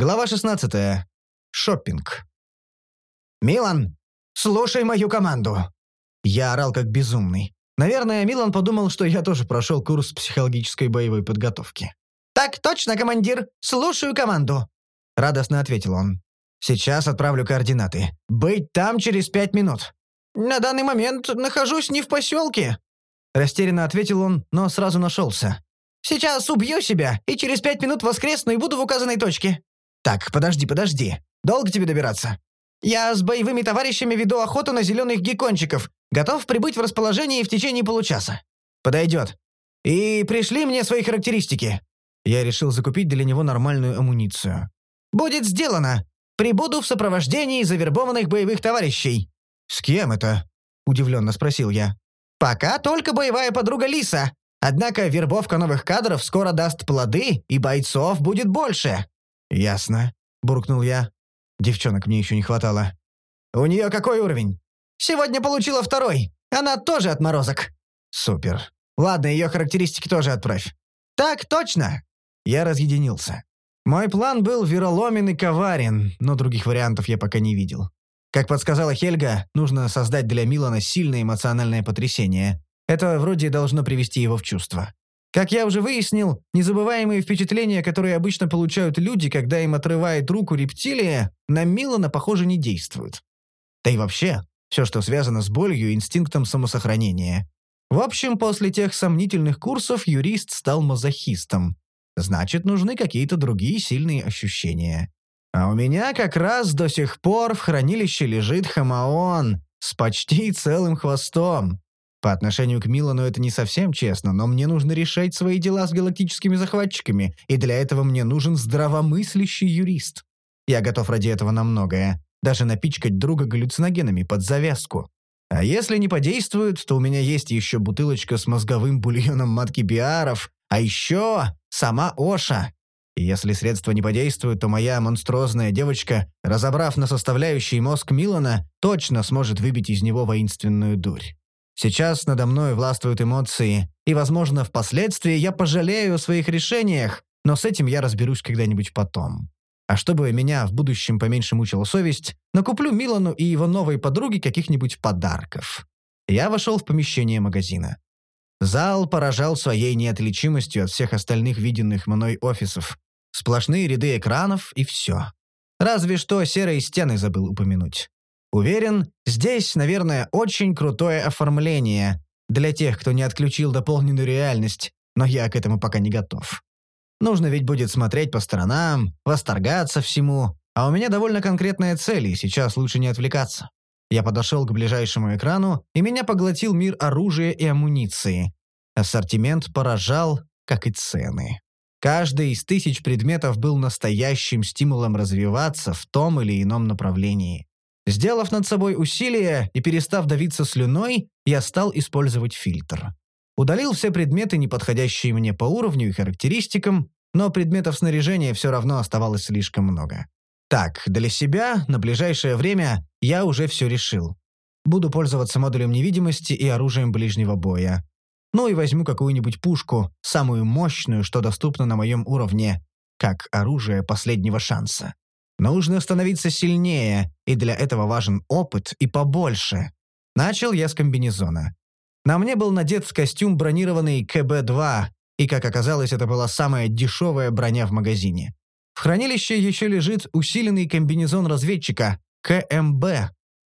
Глава 16. Шоппинг. «Милан, слушай мою команду!» Я орал как безумный. Наверное, Милан подумал, что я тоже прошел курс психологической боевой подготовки. «Так точно, командир! Слушаю команду!» Радостно ответил он. «Сейчас отправлю координаты. Быть там через пять минут». «На данный момент нахожусь не в поселке», Растерянно ответил он, но сразу нашелся. «Сейчас убью себя, и через пять минут воскресну и буду в указанной точке». «Так, подожди, подожди. Долго тебе добираться?» «Я с боевыми товарищами веду охоту на зеленых геккончиков. Готов прибыть в расположении в течение получаса». «Подойдет. И пришли мне свои характеристики». Я решил закупить для него нормальную амуницию. «Будет сделано. Прибуду в сопровождении завербованных боевых товарищей». «С кем это?» – удивленно спросил я. «Пока только боевая подруга Лиса. Однако вербовка новых кадров скоро даст плоды, и бойцов будет больше». «Ясно», – буркнул я. Девчонок мне еще не хватало. «У нее какой уровень?» «Сегодня получила второй. Она тоже отморозок». «Супер. Ладно, ее характеристики тоже отправь». «Так точно!» Я разъединился. Мой план был вероломен и коварен, но других вариантов я пока не видел. Как подсказала Хельга, нужно создать для Милана сильное эмоциональное потрясение. Это вроде должно привести его в чувство. Как я уже выяснил, незабываемые впечатления, которые обычно получают люди, когда им отрывает руку рептилия, на Милана, похоже, не действуют. Да и вообще, все, что связано с болью и инстинктом самосохранения. В общем, после тех сомнительных курсов юрист стал мазохистом. Значит, нужны какие-то другие сильные ощущения. А у меня как раз до сих пор в хранилище лежит хамаон с почти целым хвостом. По отношению к Милану это не совсем честно, но мне нужно решать свои дела с галактическими захватчиками, и для этого мне нужен здравомыслящий юрист. Я готов ради этого на многое, даже напичкать друга галлюциногенами под завязку. А если не подействуют, то у меня есть еще бутылочка с мозговым бульоном матки Биаров, а еще сама Оша. И если средства не подействуют, то моя монструозная девочка, разобрав на составляющие мозг Милана, точно сможет выбить из него воинственную дурь. Сейчас надо мной властвуют эмоции, и, возможно, впоследствии я пожалею о своих решениях, но с этим я разберусь когда-нибудь потом. А чтобы меня в будущем поменьше мучила совесть, накуплю Милану и его новой подруге каких-нибудь подарков. Я вошел в помещение магазина. Зал поражал своей неотличимостью от всех остальных виденных мной офисов. Сплошные ряды экранов и все. Разве что серые стены забыл упомянуть. Уверен, здесь, наверное, очень крутое оформление для тех, кто не отключил дополненную реальность, но я к этому пока не готов. Нужно ведь будет смотреть по сторонам, восторгаться всему, а у меня довольно конкретная цель, и сейчас лучше не отвлекаться. Я подошел к ближайшему экрану, и меня поглотил мир оружия и амуниции. Ассортимент поражал, как и цены. Каждый из тысяч предметов был настоящим стимулом развиваться в том или ином направлении. Сделав над собой усилие и перестав давиться слюной, я стал использовать фильтр. Удалил все предметы, не подходящие мне по уровню и характеристикам, но предметов снаряжения все равно оставалось слишком много. Так, для себя на ближайшее время я уже все решил. Буду пользоваться модулем невидимости и оружием ближнего боя. Ну и возьму какую-нибудь пушку, самую мощную, что доступно на моем уровне, как оружие последнего шанса. Нужно становиться сильнее, и для этого важен опыт и побольше. Начал я с комбинезона. На мне был надет костюм бронированный КБ-2, и, как оказалось, это была самая дешевая броня в магазине. В хранилище еще лежит усиленный комбинезон разведчика КМБ,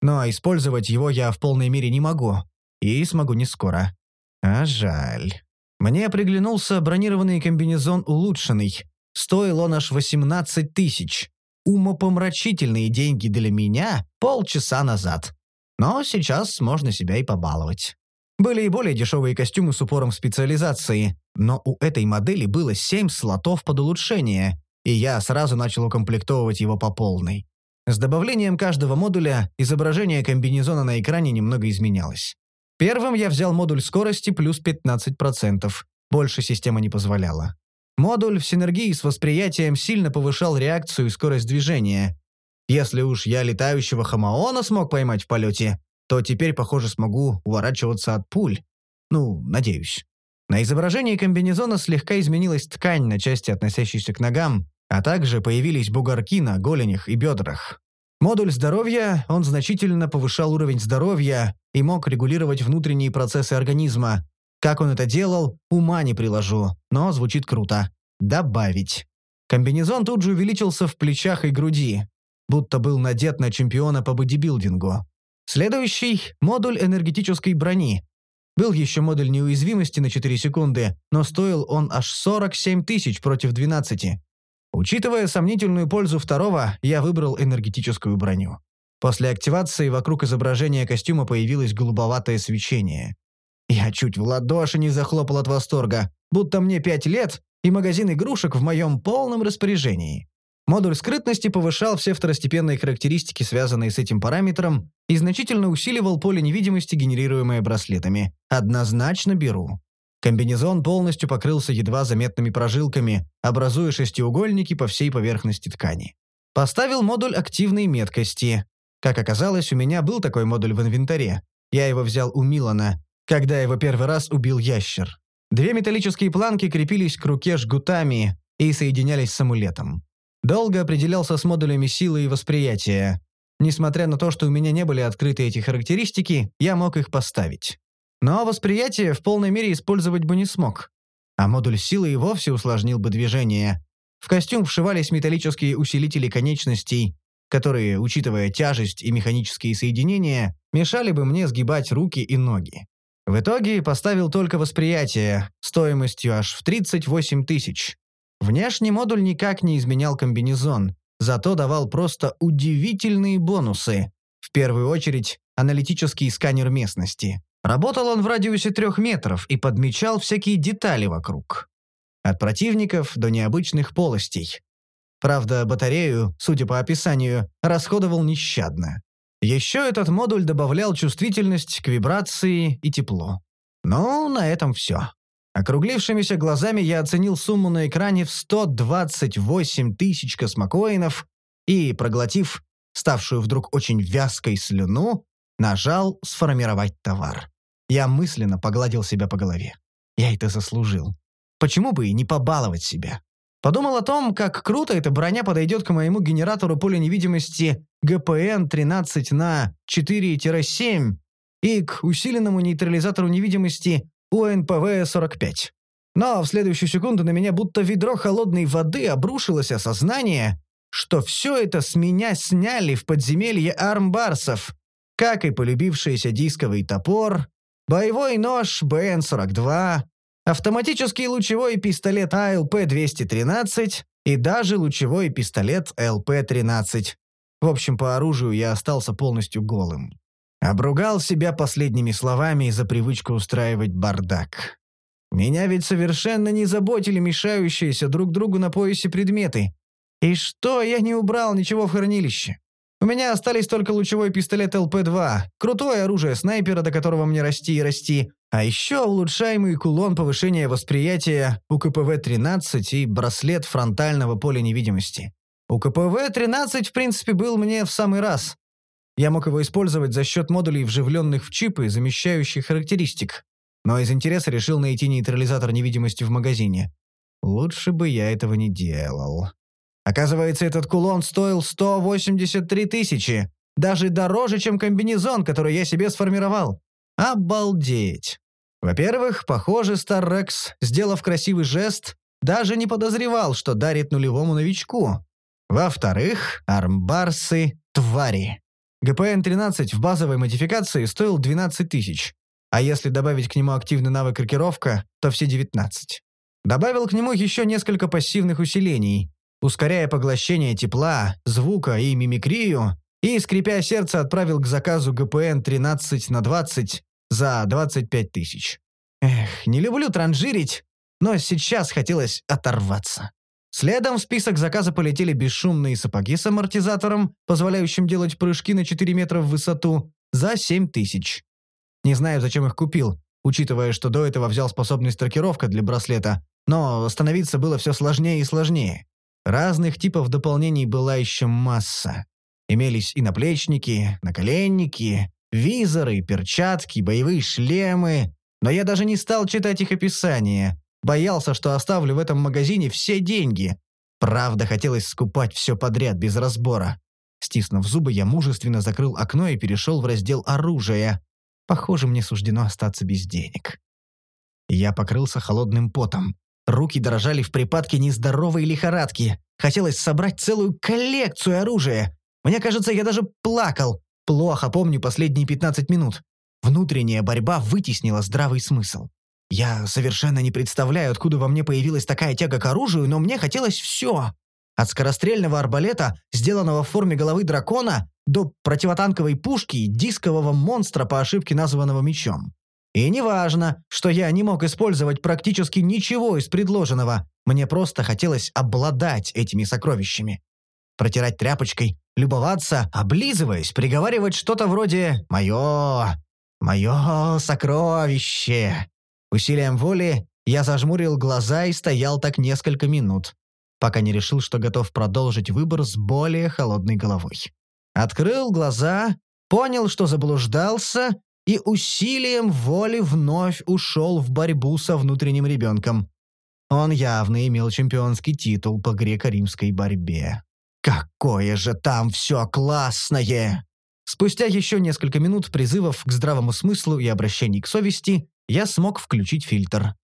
но использовать его я в полной мере не могу. И смогу не скоро. А жаль. Мне приглянулся бронированный комбинезон улучшенный. Стоил он аж 18 тысяч умопомрачительные деньги для меня полчаса назад. Но сейчас можно себя и побаловать. Были и более дешевые костюмы с упором специализации, но у этой модели было 7 слотов под улучшение, и я сразу начал укомплектовывать его по полной. С добавлением каждого модуля изображение комбинезона на экране немного изменялось. Первым я взял модуль скорости плюс 15%, больше система не позволяла. Модуль в синергии с восприятием сильно повышал реакцию и скорость движения. Если уж я летающего хамаона смог поймать в полете, то теперь, похоже, смогу уворачиваться от пуль. Ну, надеюсь. На изображении комбинезона слегка изменилась ткань на части, относящейся к ногам, А также появились бугорки на голенях и бедрах. Модуль здоровья, он значительно повышал уровень здоровья и мог регулировать внутренние процессы организма. Как он это делал, ума не приложу, но звучит круто. Добавить. Комбинезон тут же увеличился в плечах и груди, будто был надет на чемпиона по бодибилдингу. Следующий – модуль энергетической брони. Был еще модуль неуязвимости на 4 секунды, но стоил он аж 47 тысяч против 12. Учитывая сомнительную пользу второго, я выбрал энергетическую броню. После активации вокруг изображения костюма появилось голубоватое свечение. Я чуть в ладоши не захлопал от восторга, будто мне пять лет, и магазин игрушек в моем полном распоряжении. Модуль скрытности повышал все второстепенные характеристики, связанные с этим параметром, и значительно усиливал поле невидимости, генерируемое браслетами. Однозначно беру. Комбинезон полностью покрылся едва заметными прожилками, образуя шестиугольники по всей поверхности ткани. Поставил модуль активной меткости. Как оказалось, у меня был такой модуль в инвентаре. Я его взял у Милана, когда его первый раз убил ящер. Две металлические планки крепились к руке жгутами и соединялись с амулетом. Долго определялся с модулями силы и восприятия. Несмотря на то, что у меня не были открыты эти характеристики, я мог их поставить. Но восприятие в полной мере использовать бы не смог. А модуль силы и вовсе усложнил бы движение. В костюм вшивались металлические усилители конечностей, которые, учитывая тяжесть и механические соединения, мешали бы мне сгибать руки и ноги. В итоге поставил только восприятие, стоимостью аж в 38 тысяч. Внешний модуль никак не изменял комбинезон, зато давал просто удивительные бонусы. В первую очередь, аналитический сканер местности. Работал он в радиусе трех метров и подмечал всякие детали вокруг. От противников до необычных полостей. Правда, батарею, судя по описанию, расходовал нещадно. Еще этот модуль добавлял чувствительность к вибрации и тепло. Ну, на этом все. Округлившимися глазами я оценил сумму на экране в 128 тысяч космокоинов и, проглотив ставшую вдруг очень вязкой слюну, нажал «Сформировать товар». Я мысленно погладил себя по голове. Я это заслужил. Почему бы и не побаловать себя? Подумал о том, как круто эта броня подойдет к моему генератору поля невидимости ГПН 13 на 4-7 и к усиленному нейтрализатору невидимости УНПВ-45. Но в следующую секунду на меня будто ведро холодной воды обрушилось осознание, что все это с меня сняли в подземелье армбарсов, как и полюбившийся дисковый топор, боевой нож БН-42, автоматический лучевой пистолет АЛП-213 и даже лучевой пистолет ЛП-13. В общем, по оружию я остался полностью голым. Обругал себя последними словами за привычку устраивать бардак. Меня ведь совершенно не заботили мешающиеся друг другу на поясе предметы. И что, я не убрал ничего в хранилище. У меня остались только лучевой пистолет ЛП-2, крутое оружие снайпера, до которого мне расти и расти, а еще улучшаемый кулон повышения восприятия УКПВ-13 и браслет фронтального поля невидимости. УКПВ-13, в принципе, был мне в самый раз. Я мог его использовать за счет модулей, вживленных в чипы, замещающих характеристик. Но из интереса решил найти нейтрализатор невидимости в магазине. Лучше бы я этого не делал. Оказывается, этот кулон стоил 183 тысячи. Даже дороже, чем комбинезон, который я себе сформировал. Обалдеть. Во-первых, похоже, Старрекс, сделав красивый жест, даже не подозревал, что дарит нулевому новичку. Во-вторых, армбарсы — твари. ГПН-13 в базовой модификации стоил 12 тысяч, а если добавить к нему активный навык рокировка, то все 19. Добавил к нему еще несколько пассивных усилений, ускоряя поглощение тепла, звука и мимикрию, и, скрипя сердце, отправил к заказу ГПН 13 на 20 за 25 тысяч. Эх, не люблю транжирить, но сейчас хотелось оторваться. Следом в список заказа полетели бесшумные сапоги с амортизатором, позволяющим делать прыжки на 4 метра в высоту, за 7 тысяч. Не знаю, зачем их купил, учитывая, что до этого взял способность трекировка для браслета, но становиться было все сложнее и сложнее. Разных типов дополнений была еще масса. Имелись и наплечники, наколенники, визоры, перчатки, боевые шлемы, но я даже не стал читать их описание, Боялся, что оставлю в этом магазине все деньги. Правда, хотелось скупать все подряд, без разбора. Стиснув зубы, я мужественно закрыл окно и перешел в раздел оружия. Похоже, мне суждено остаться без денег. Я покрылся холодным потом. Руки дрожали в припадке нездоровой лихорадки. Хотелось собрать целую коллекцию оружия. Мне кажется, я даже плакал. Плохо помню последние 15 минут. Внутренняя борьба вытеснила здравый смысл. Я совершенно не представляю, откуда во мне появилась такая тяга к оружию, но мне хотелось все. От скорострельного арбалета, сделанного в форме головы дракона, до противотанковой пушки и дискового монстра по ошибке названного мечом. И неважно, что я не мог использовать практически ничего из предложенного, мне просто хотелось обладать этими сокровищами. Протирать тряпочкой, любоваться, облизываясь, приговаривать что-то вроде «Мое! Мое сокровище!» Усилием воли я зажмурил глаза и стоял так несколько минут, пока не решил, что готов продолжить выбор с более холодной головой. Открыл глаза, понял, что заблуждался, и усилием воли вновь ушел в борьбу со внутренним ребенком. Он явно имел чемпионский титул по греко-римской борьбе. Какое же там все классное! Спустя еще несколько минут призывов к здравому смыслу и обращений к совести, я смог включить фильтр.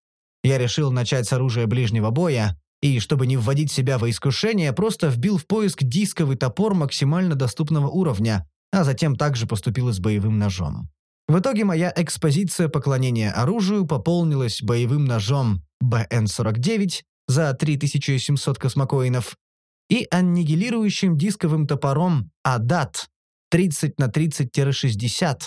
Я решил начать с оружия ближнего боя, и, чтобы не вводить себя во искушение, просто вбил в поиск дисковый топор максимально доступного уровня, а затем также поступил с боевым ножом. В итоге моя экспозиция поклонения оружию пополнилась боевым ножом БН-49 за 3700 космокоинов и аннигилирующим дисковым топором АДАТ 30 на 30-60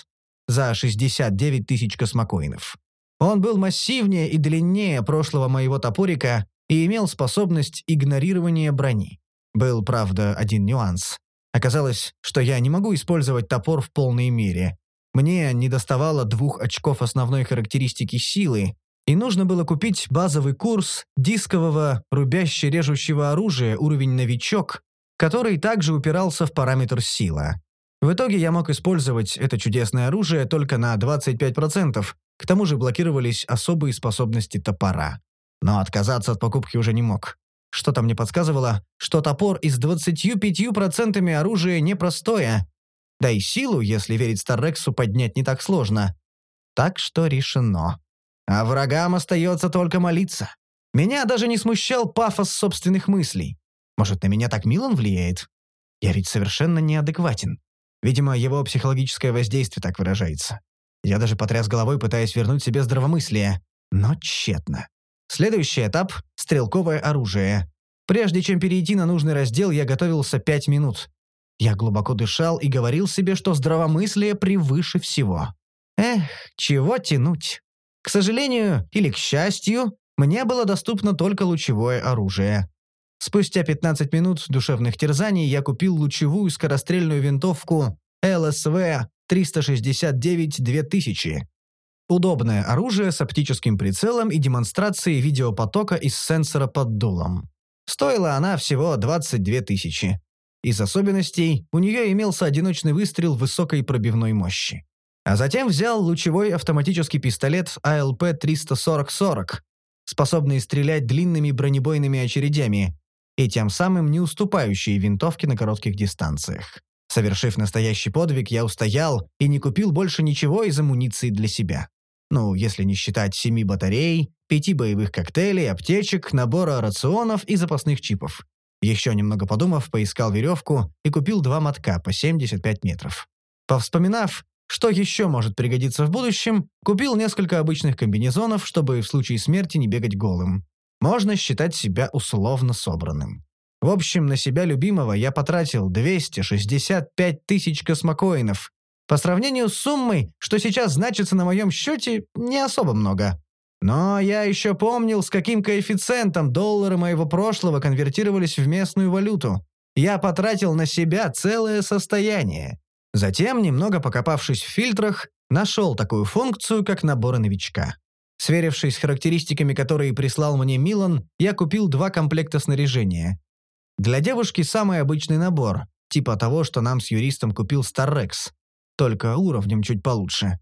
за 69 тысяч космокоинов. Он был массивнее и длиннее прошлого моего топорика и имел способность игнорирования брони. Был, правда, один нюанс. Оказалось, что я не могу использовать топор в полной мере. Мне недоставало двух очков основной характеристики силы, и нужно было купить базовый курс дискового рубяще-режущего оружия уровень «Новичок», который также упирался в параметр «Сила». В итоге я мог использовать это чудесное оружие только на 25%, к тому же блокировались особые способности топора. Но отказаться от покупки уже не мог. Что-то мне подсказывало, что топор из 25% оружия непростое. Да и силу, если верить Старрексу, поднять не так сложно. Так что решено. А врагам остается только молиться. Меня даже не смущал пафос собственных мыслей. Может, на меня так Милан влияет? Я ведь совершенно неадекватен. Видимо, его психологическое воздействие так выражается. Я даже потряс головой, пытаясь вернуть себе здравомыслие. Но тщетно. Следующий этап — стрелковое оружие. Прежде чем перейти на нужный раздел, я готовился пять минут. Я глубоко дышал и говорил себе, что здравомыслие превыше всего. Эх, чего тянуть? К сожалению или к счастью, мне было доступно только лучевое оружие. Спустя 15 минут душевных терзаний я купил лучевую скорострельную винтовку ЛСВ 369-2000. Удобное оружие с оптическим прицелом и демонстрацией видеопотока из сенсора под дулом. Стоила она всего 22 тысячи. Из особенностей у нее имелся одиночный выстрел высокой пробивной мощи. А затем взял лучевой автоматический пистолет АЛП-340-40, способный стрелять длинными бронебойными очередями и тем самым не уступающие винтовке на коротких дистанциях. Совершив настоящий подвиг, я устоял и не купил больше ничего из амуниции для себя. Ну, если не считать семи батарей, пяти боевых коктейлей, аптечек, набора рационов и запасных чипов. Еще немного подумав, поискал веревку и купил два мотка по 75 метров. Повспоминав, что еще может пригодиться в будущем, купил несколько обычных комбинезонов, чтобы в случае смерти не бегать голым. Можно считать себя условно собранным. В общем, на себя любимого я потратил 265 тысяч космокоинов. По сравнению с суммой, что сейчас значится на моем счете, не особо много. Но я еще помнил, с каким коэффициентом доллары моего прошлого конвертировались в местную валюту. Я потратил на себя целое состояние. Затем, немного покопавшись в фильтрах, нашел такую функцию, как наборы новичка. Сверившись с характеристиками, которые прислал мне Милан, я купил два комплекта снаряжения. Для девушки самый обычный набор, типа того, что нам с юристом купил Старрекс, только уровнем чуть получше.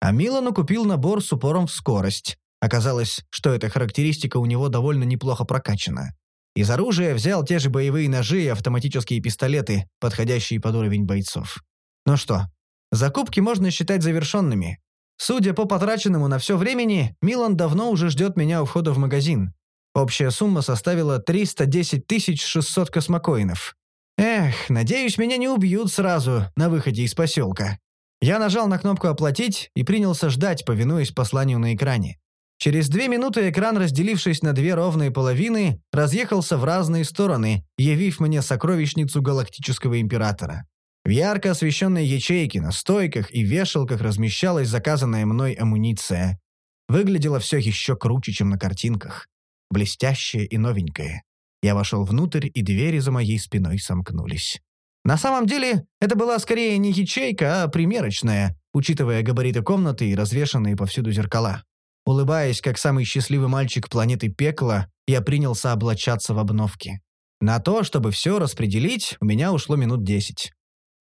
А Милану купил набор с упором в скорость. Оказалось, что эта характеристика у него довольно неплохо прокачана. Из оружия взял те же боевые ножи и автоматические пистолеты, подходящие под уровень бойцов. Ну что, закупки можно считать завершенными. Судя по потраченному на все времени, Милан давно уже ждет меня у входа в магазин. Общая сумма составила 310 600 космокоинов. Эх, надеюсь, меня не убьют сразу на выходе из поселка. Я нажал на кнопку «Оплатить» и принялся ждать, повинуясь посланию на экране. Через две минуты экран, разделившись на две ровные половины, разъехался в разные стороны, явив мне сокровищницу галактического императора. В ярко освещенной ячейке на стойках и вешалках размещалась заказанная мной амуниция. Выглядело все еще круче, чем на картинках. Блестящее и новенькое. Я вошел внутрь, и двери за моей спиной сомкнулись. На самом деле, это была скорее не ячейка, а примерочная, учитывая габариты комнаты и развешанные повсюду зеркала. Улыбаясь, как самый счастливый мальчик планеты Пекла, я принялся облачаться в обновки. На то, чтобы все распределить, у меня ушло минут десять.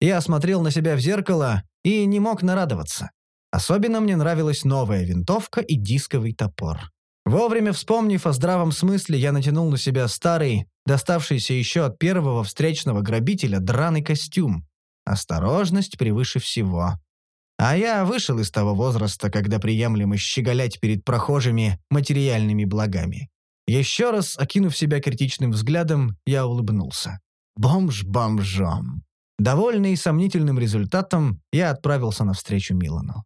Я смотрел на себя в зеркало и не мог нарадоваться. Особенно мне нравилась новая винтовка и дисковый топор. Вовремя вспомнив о здравом смысле, я натянул на себя старый, доставшийся еще от первого встречного грабителя, драный костюм. Осторожность превыше всего. А я вышел из того возраста, когда приемлемо щеголять перед прохожими материальными благами. Еще раз, окинув себя критичным взглядом, я улыбнулся. Бомж бомжом. Довольный сомнительным результатом, я отправился навстречу Милану.